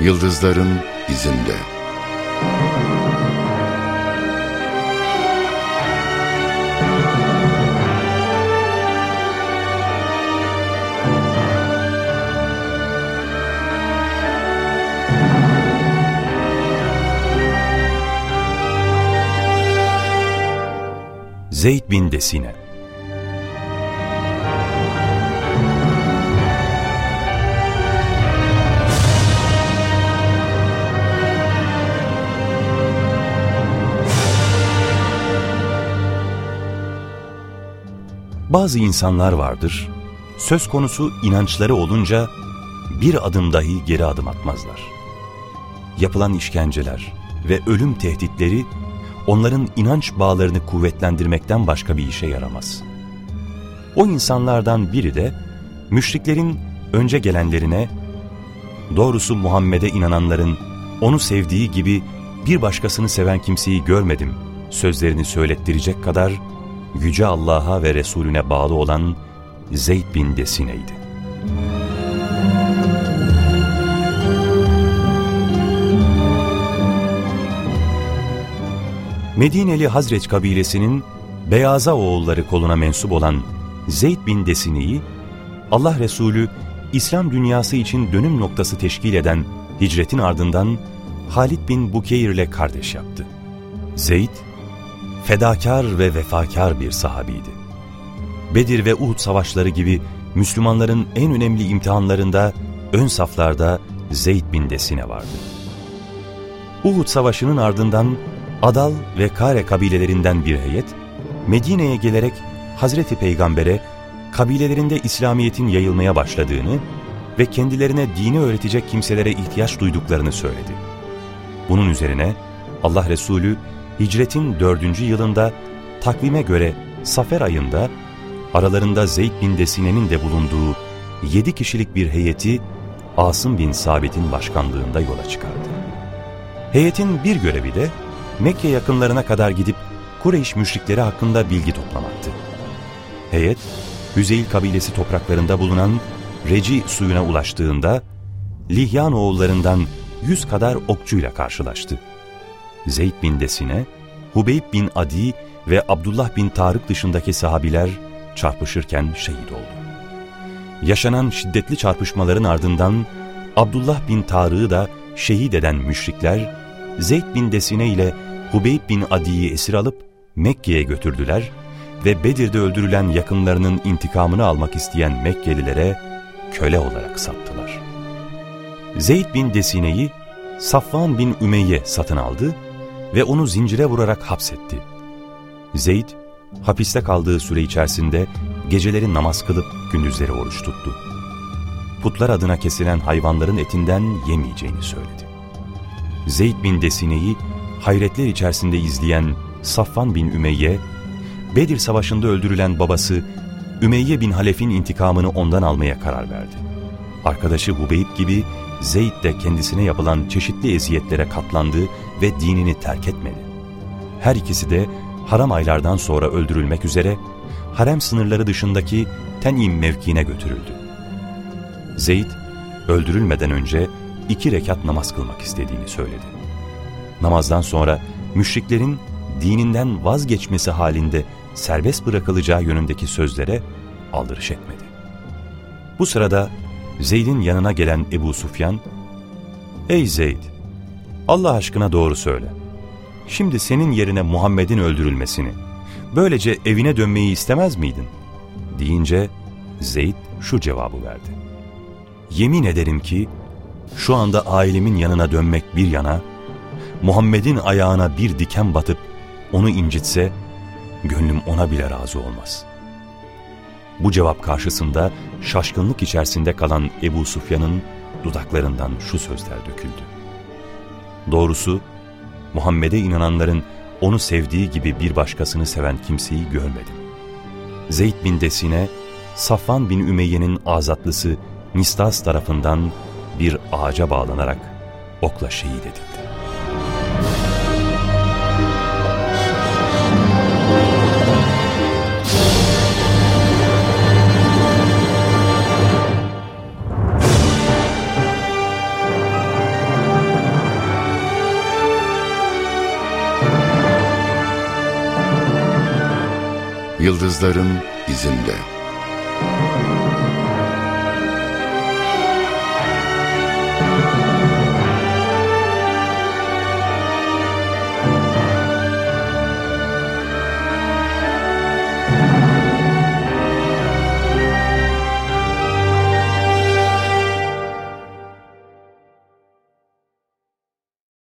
Yıldızların izinde. Zeyd bin Desine Bazı insanlar vardır, söz konusu inançları olunca bir adım dahi geri adım atmazlar. Yapılan işkenceler ve ölüm tehditleri onların inanç bağlarını kuvvetlendirmekten başka bir işe yaramaz. O insanlardan biri de müşriklerin önce gelenlerine, doğrusu Muhammed'e inananların onu sevdiği gibi bir başkasını seven kimseyi görmedim sözlerini söylettirecek kadar Yüce Allah'a ve Resulüne bağlı olan Zeyd bin Desine'ydi. Medineli Hazreç kabilesinin Beyaza oğulları koluna mensup olan Zeyd bin Desine'yi Allah Resulü İslam dünyası için dönüm noktası teşkil eden hicretin ardından Halid bin Bukeyr ile kardeş yaptı. Zeyd, fedakar ve vefakar bir sahabiydi. Bedir ve Uhud savaşları gibi Müslümanların en önemli imtihanlarında ön saflarda Zeyd bin Desine vardı. Uhud savaşının ardından Adal ve Kare kabilelerinden bir heyet, Medine'ye gelerek Hazreti Peygamber'e kabilelerinde İslamiyet'in yayılmaya başladığını ve kendilerine dini öğretecek kimselere ihtiyaç duyduklarını söyledi. Bunun üzerine Allah Resulü hicretin dördüncü yılında takvime göre Safer ayında aralarında Zeyd bin Desine'nin de bulunduğu yedi kişilik bir heyeti Asım bin Sabit'in başkanlığında yola çıkardı. Heyetin bir görevi de Mekke yakınlarına kadar gidip Kureyş müşrikleri hakkında bilgi toplamaktı. Heyet, Hüzeyl kabilesi topraklarında bulunan Reci suyuna ulaştığında Lihyan oğullarından yüz kadar okçuyla karşılaştı. Zeyd bin Desine, Hubeyb bin Adi ve Abdullah bin Tarık dışındaki sahabiler çarpışırken şehit oldu. Yaşanan şiddetli çarpışmaların ardından Abdullah bin Tarık'ı da şehit eden müşrikler, Zeyd bin Desine ile Hubeyb bin Adi'yi esir alıp Mekke'ye götürdüler ve Bedir'de öldürülen yakınlarının intikamını almak isteyen Mekkelilere köle olarak sattılar. Zeyd bin Desine'yi Safvan bin Ümeyye satın aldı ve onu zincire vurarak hapsetti. Zeyd, hapiste kaldığı süre içerisinde geceleri namaz kılıp gündüzleri oruç tuttu. Putlar adına kesilen hayvanların etinden yemeyeceğini söyledi. Zeyd bin Desine'yi hayretler içerisinde izleyen Safvan bin Ümeyye, Bedir Savaşı'nda öldürülen babası Ümeyye bin Halef'in intikamını ondan almaya karar verdi. Arkadaşı Hubeyb gibi Zeyd de kendisine yapılan çeşitli eziyetlere katlandı ve dinini terk etmedi. Her ikisi de haram aylardan sonra öldürülmek üzere harem sınırları dışındaki Ten'im mevkiine götürüldü. Zeyd, öldürülmeden önce iki rekat namaz kılmak istediğini söyledi. Namazdan sonra müşriklerin dininden vazgeçmesi halinde serbest bırakılacağı yönündeki sözlere aldırış etmedi. Bu sırada Zeyd'in yanına gelen Ebu Sufyan, ''Ey Zeyd, Allah aşkına doğru söyle. Şimdi senin yerine Muhammed'in öldürülmesini, böylece evine dönmeyi istemez miydin?'' deyince Zeyd şu cevabı verdi. ''Yemin ederim ki şu anda ailemin yanına dönmek bir yana, Muhammed'in ayağına bir diken batıp onu incitse, gönlüm ona bile razı olmaz.'' Bu cevap karşısında şaşkınlık içerisinde kalan Ebu Sufyan'ın dudaklarından şu sözler döküldü. Doğrusu Muhammed'e inananların onu sevdiği gibi bir başkasını seven kimseyi görmedim. Zeyd bin Desine, Safvan bin Ümeyye'nin azatlısı Nistas tarafından bir ağaca bağlanarak okla şehit edildi. Yıldızların izinde.''